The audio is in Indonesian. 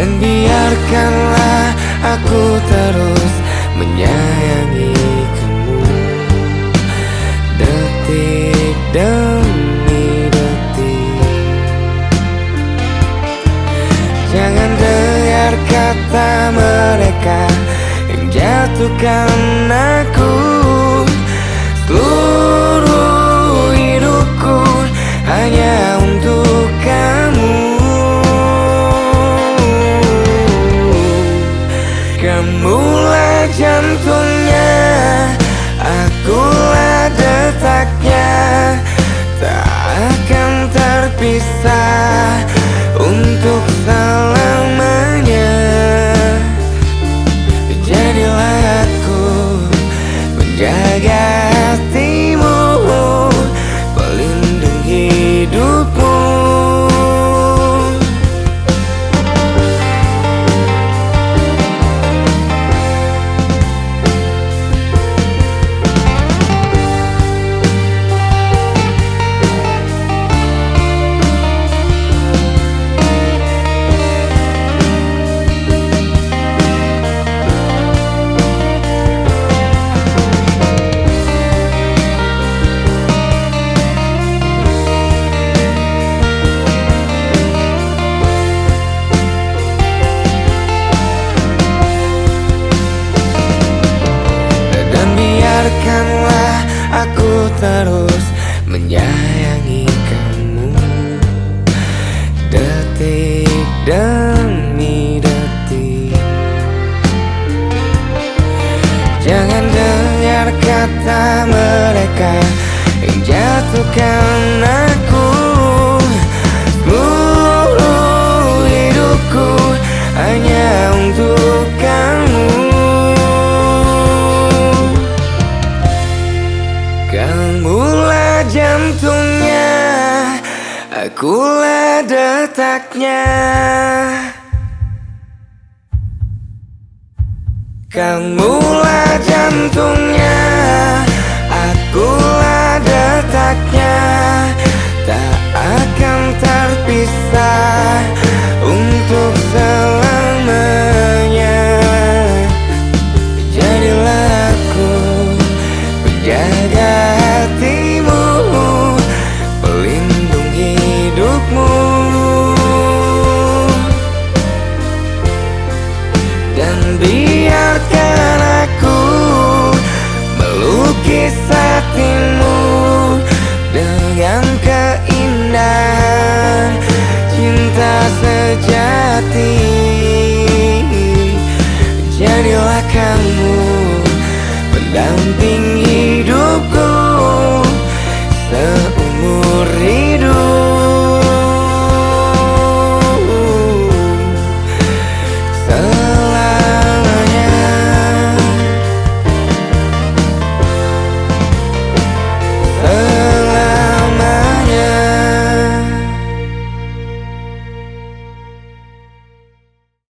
Dan biarkanlah aku terus menyayangi kamu Detik demi detik. Jangan dengar kata mereka Yang jatuhkan aku Untuk selamanya Jadilah aku menjaga hatimu aku terus menyayangi kamu. Detik demi detik. Jangan dengar kata mereka Yang jatuhkan jantungnya Akulah detaknya Kamulah jantungnya Dan biarkan aku melukis hatimu Dengan keindahan cinta sejati. Jadilah kamu pendamping